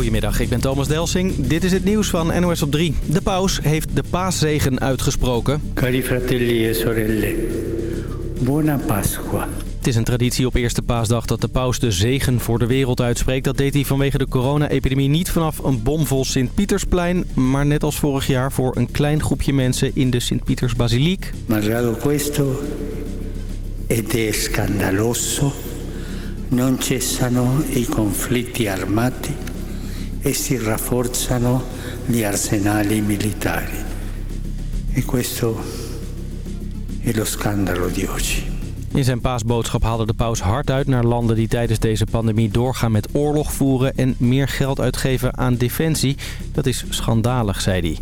Goedemiddag, ik ben Thomas Delsing. Dit is het nieuws van NOS op 3. De paus heeft de paaszegen uitgesproken. Cari fratelli e sorelle, buona Pasqua. Het is een traditie op eerste paasdag dat de paus de zegen voor de wereld uitspreekt. Dat deed hij vanwege de corona-epidemie niet vanaf een bomvol Sint-Pietersplein... maar net als vorig jaar voor een klein groepje mensen in de Sint-Pietersbasiliek. Malgrado questo, ed è scandaloso, non cessano i conflitti armati e si rafforzano gli arsenali militari. E questo è lo scandalo di oggi. In zijn paasboodschap haalde de paus hard uit naar landen die tijdens deze pandemie doorgaan met oorlog voeren en meer geld uitgeven aan defensie. Dat is schandalig, zei hij.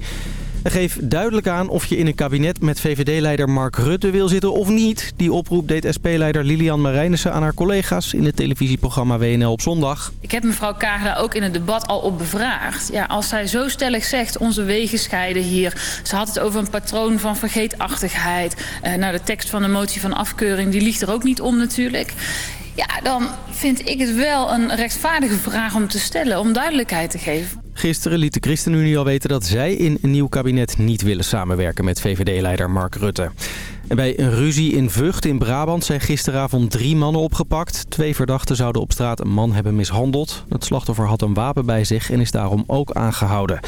Geef duidelijk aan of je in een kabinet met VVD-leider Mark Rutte wil zitten of niet. Die oproep deed SP-leider Lilian Marijnissen aan haar collega's in het televisieprogramma WNL op zondag. Ik heb mevrouw Kaag ook in het debat al op bevraagd. Ja, als zij zo stellig zegt, onze wegen scheiden hier. Ze had het over een patroon van vergeetachtigheid. Uh, nou, de tekst van de motie van afkeuring, die ligt er ook niet om natuurlijk. Ja, dan vind ik het wel een rechtvaardige vraag om te stellen, om duidelijkheid te geven. Gisteren liet de ChristenUnie al weten dat zij in een nieuw kabinet niet willen samenwerken met VVD-leider Mark Rutte. Bij een ruzie in Vught in Brabant zijn gisteravond drie mannen opgepakt. Twee verdachten zouden op straat een man hebben mishandeld. Het slachtoffer had een wapen bij zich en is daarom ook aangehouden.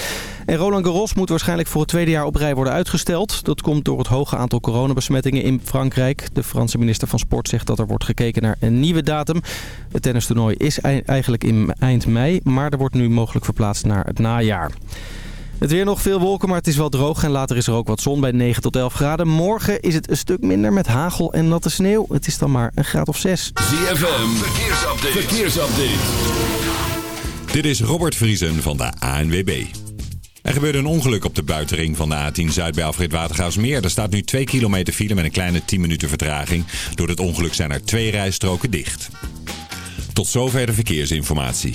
En Roland Garros moet waarschijnlijk voor het tweede jaar op rij worden uitgesteld. Dat komt door het hoge aantal coronabesmettingen in Frankrijk. De Franse minister van Sport zegt dat er wordt gekeken naar een nieuwe datum. Het tennistoernooi is eigenlijk in eind mei, maar er wordt nu mogelijk verplaatst naar het najaar. Het weer nog veel wolken, maar het is wel droog en later is er ook wat zon bij 9 tot 11 graden. Morgen is het een stuk minder met hagel en natte sneeuw. Het is dan maar een graad of 6. ZFM, verkeersupdate. verkeersupdate. Dit is Robert Vriesen van de ANWB. Er gebeurde een ongeluk op de buitenring van de A10 Zuid bij Alfred Watergaasmeer. Er staat nu 2 kilometer file met een kleine 10 minuten vertraging. Door het ongeluk zijn er twee rijstroken dicht. Tot zover de verkeersinformatie.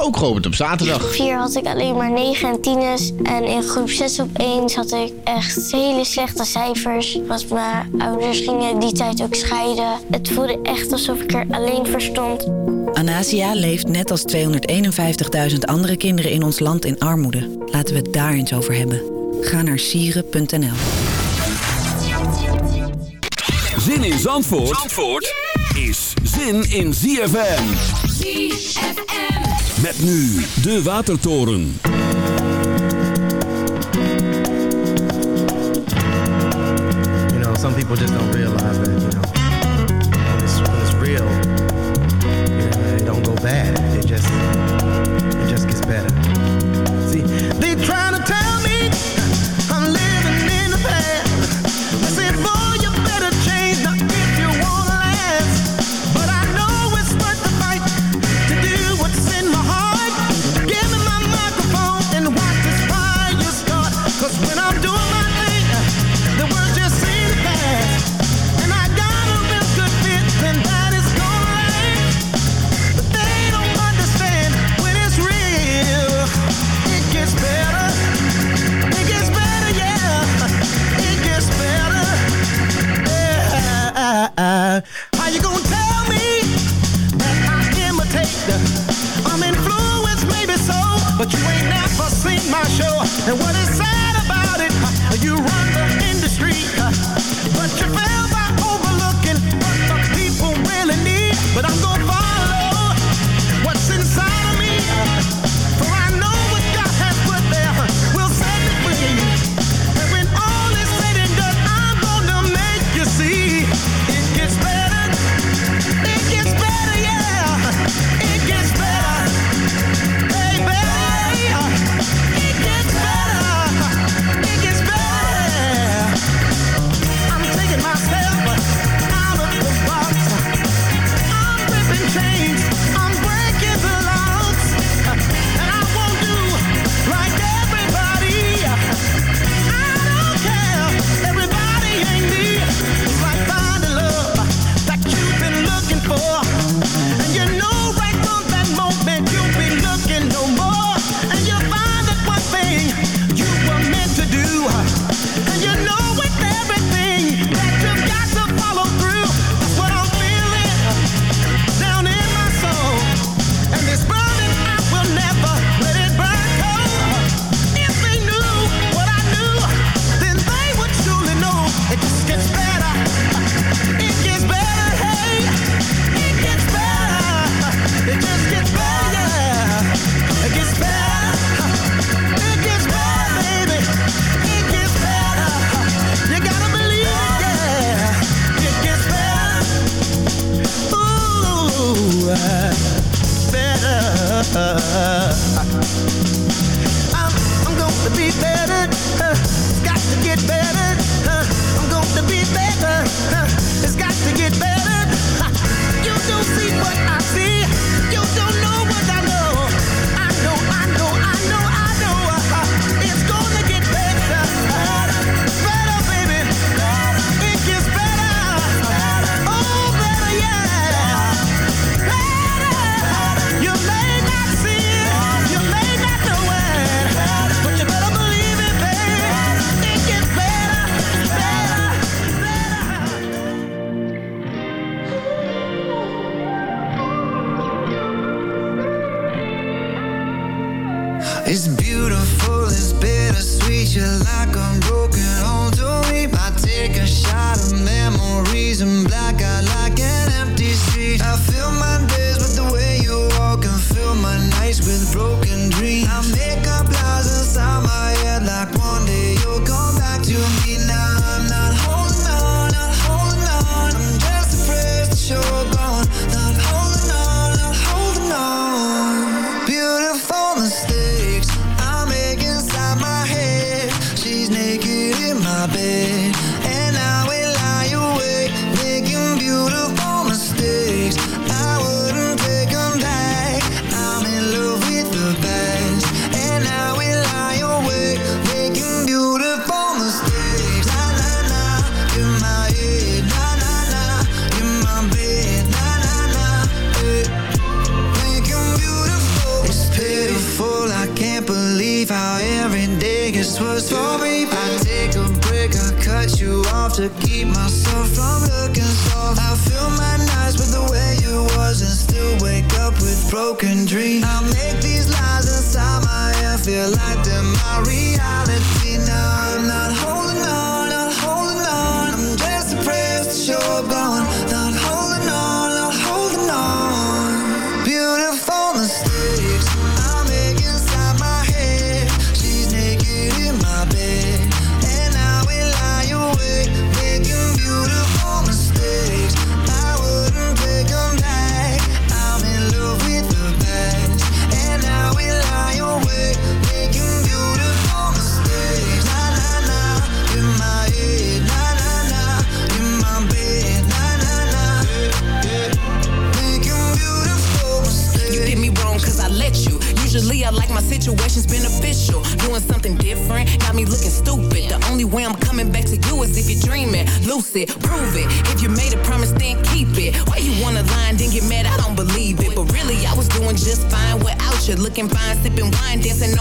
ook geopend op zaterdag. 4 had ik alleen maar 9 en 10's. En in groep 6 opeens had ik echt hele slechte cijfers. Want mijn ouders gingen die tijd ook scheiden. Het voelde echt alsof ik er alleen voor stond. Anasia leeft net als 251.000 andere kinderen in ons land in armoede. Laten we het daar eens over hebben. Ga naar sieren.nl Zin in Zandvoort, Zandvoort is zin in ZFM. ZFM. Met nu de Watertoren. You know, some people just don't realize that, you know,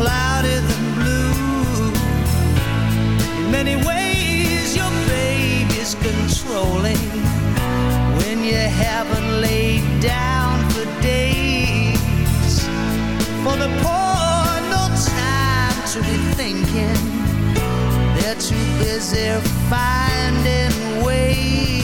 Cloudy than blue. In many ways, your baby's controlling when you haven't laid down for days. For the poor, no time to be thinking. They're too busy finding ways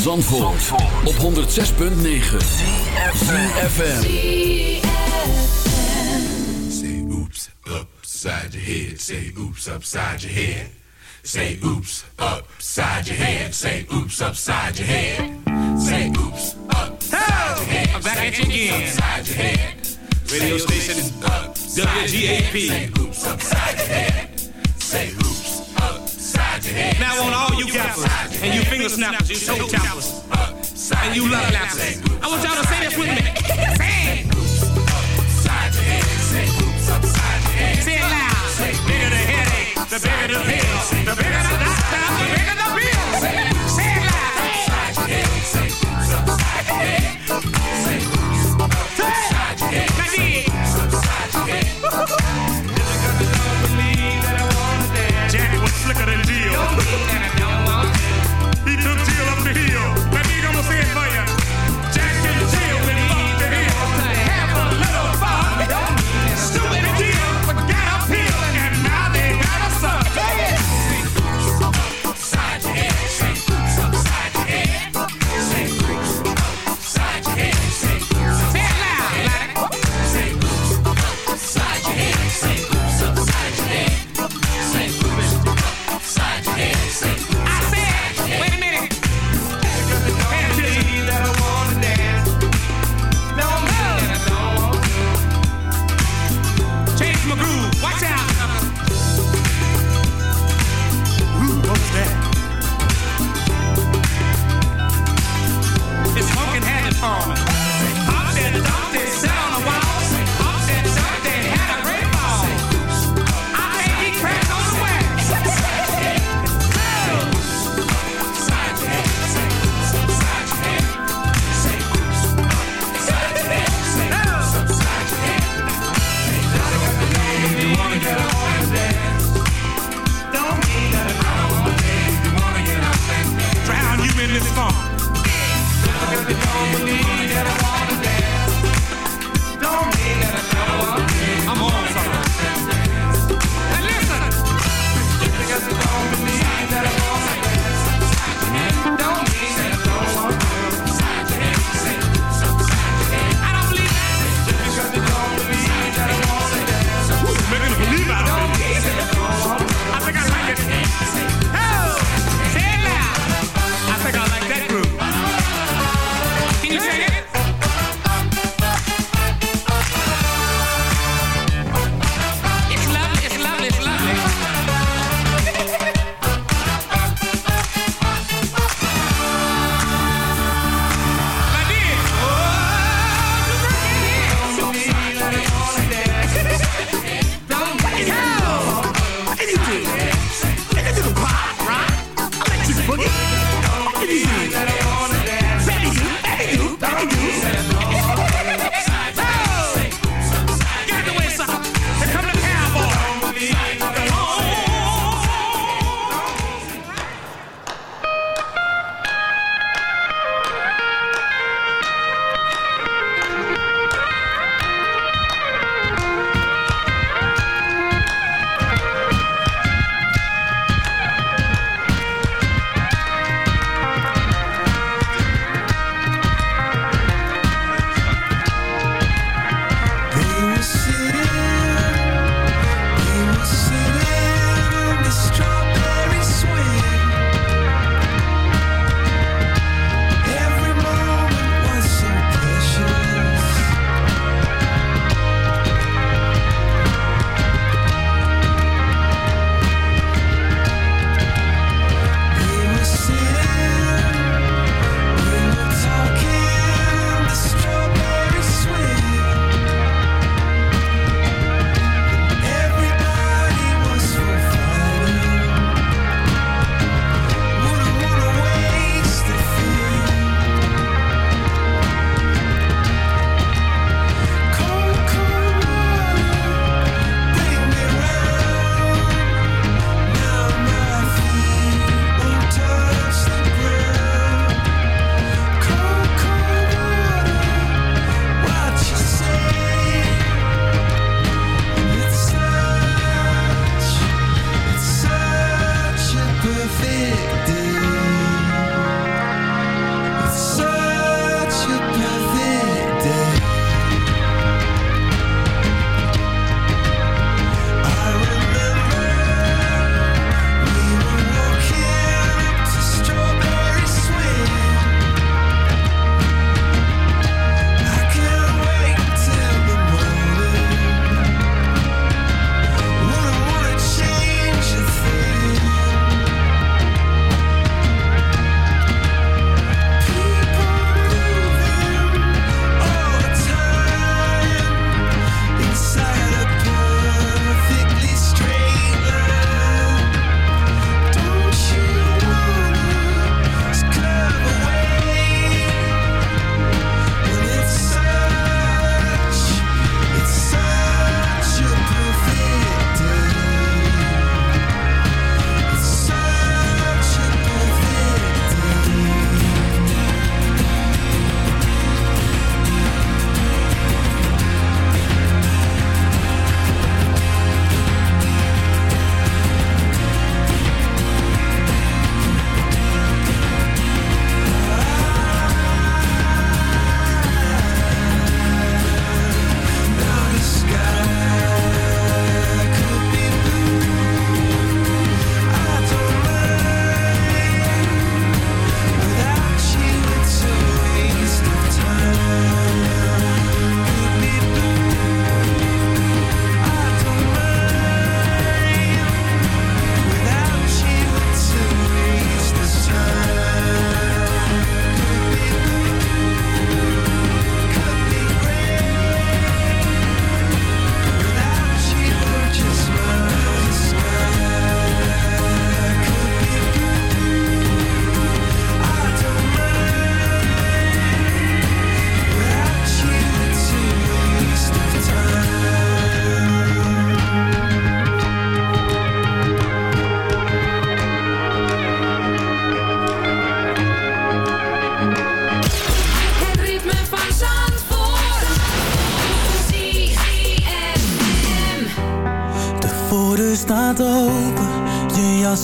Zandvoort, op 106.9 ZFM Say oops upside your head. Say oops upside your head. Say oops upside your head. Say oops upside your head. Say oops upside your head. I'm back at you again. Radio station is WGAP Say oops upside your head. Say oops Now on all you gappers and you finger snappers, you toe tappers, and you love lappers. I want y'all to say this with me. Say it. Say it loud. Bigger the headache, the bigger the pill, the bigger the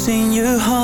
seen you home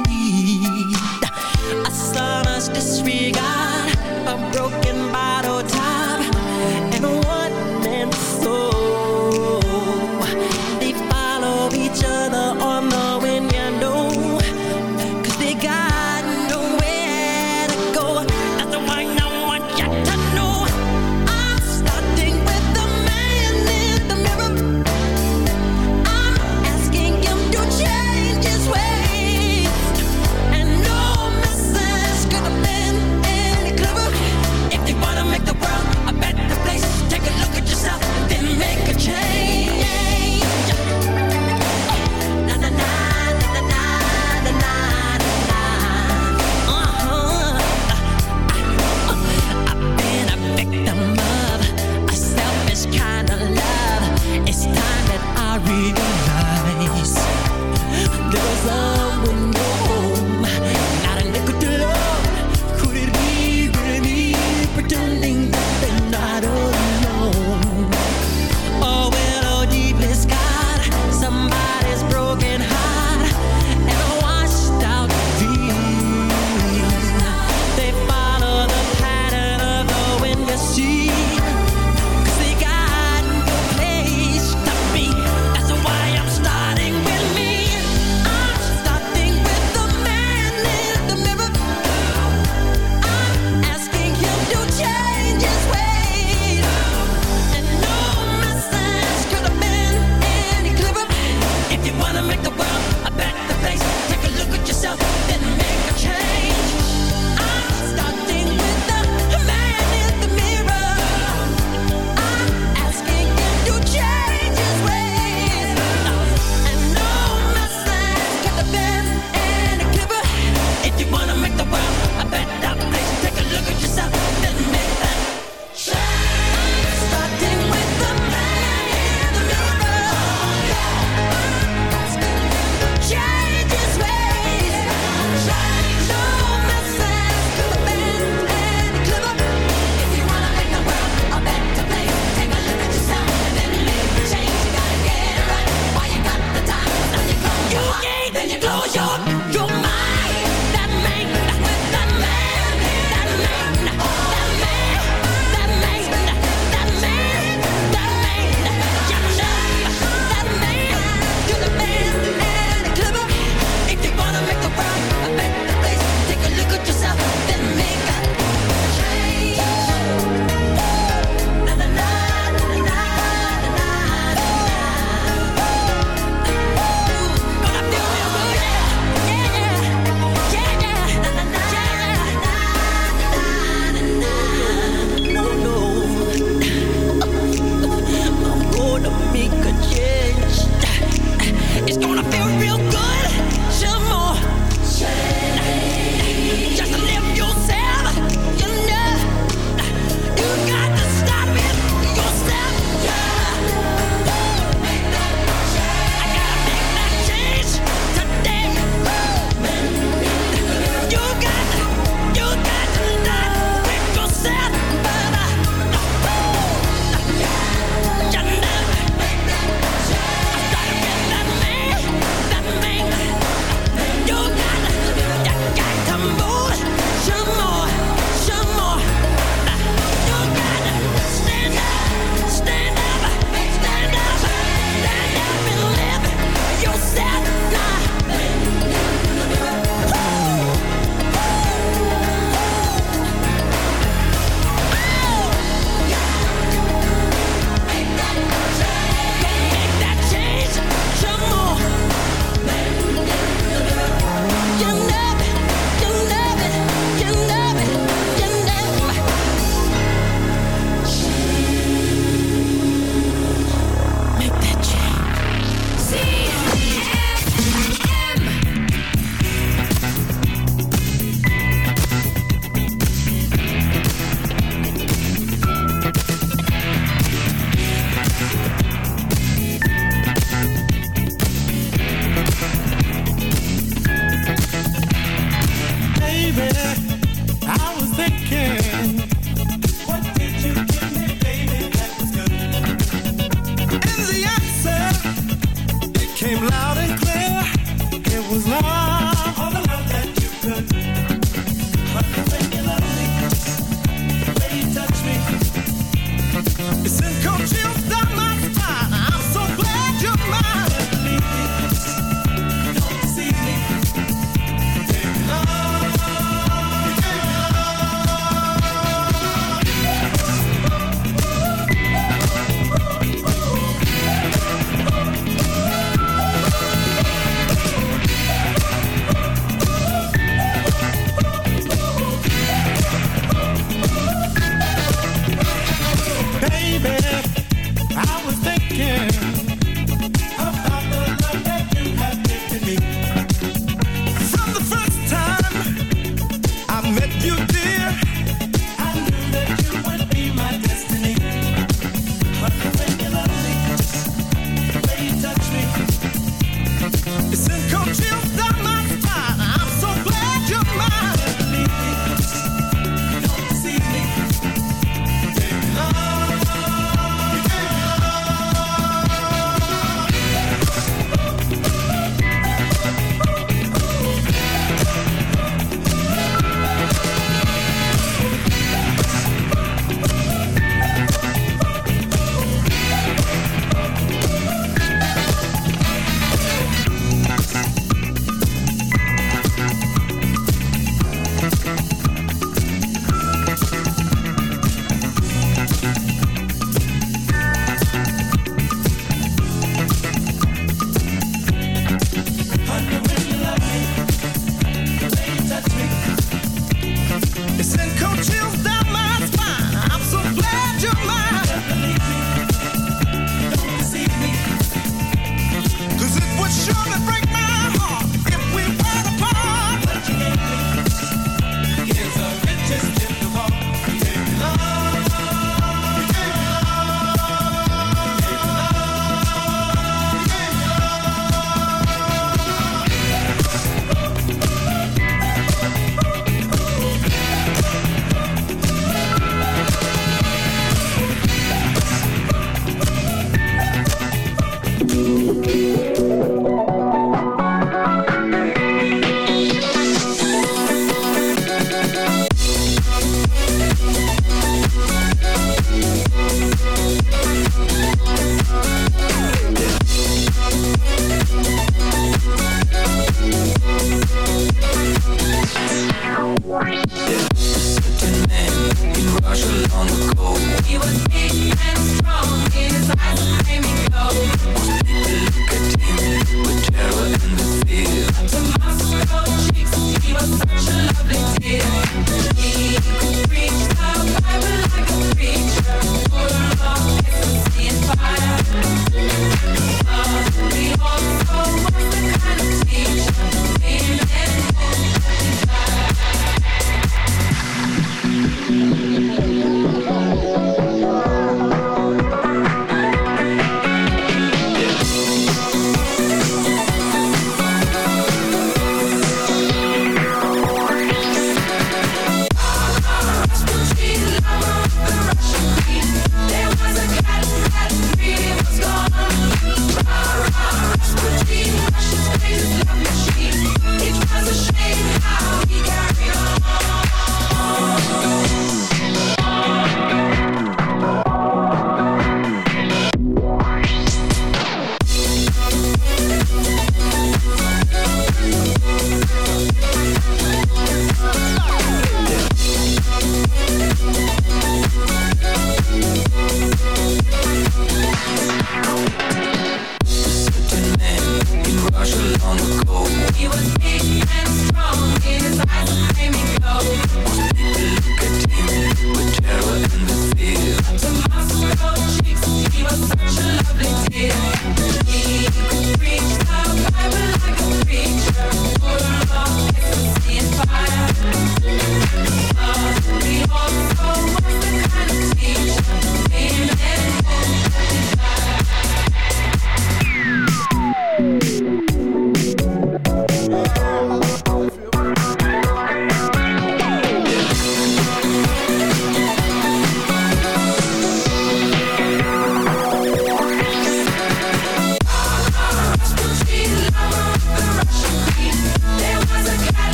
believe me.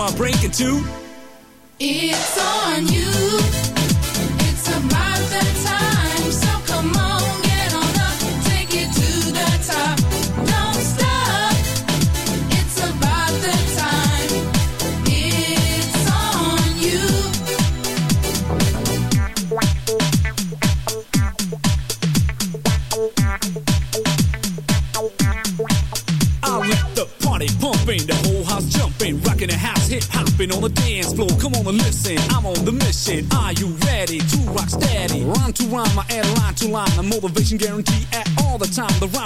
I'm breaking two. It's on you.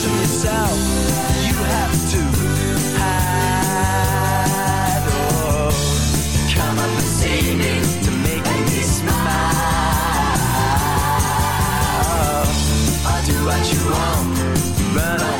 from yourself. You have to hide. Oh, come up and see me to make and me smile. Or do what you want, but